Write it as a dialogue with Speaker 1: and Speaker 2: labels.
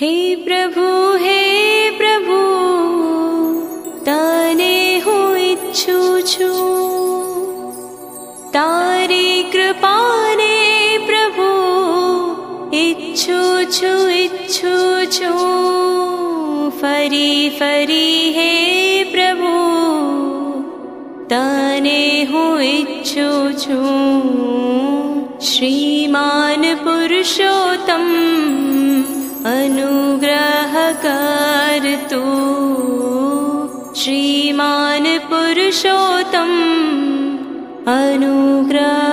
Speaker 1: हे प्रभु हे प्रभु तने हो इच्छु छु तारी कृपाने प्रभु इच्छु छु इच्छु छु फरी फरी हे प्रभु तने हो इच्छु श्रीमान पुरुषोत्तम श्रीमान पुरुषोत्तम अनुग्रह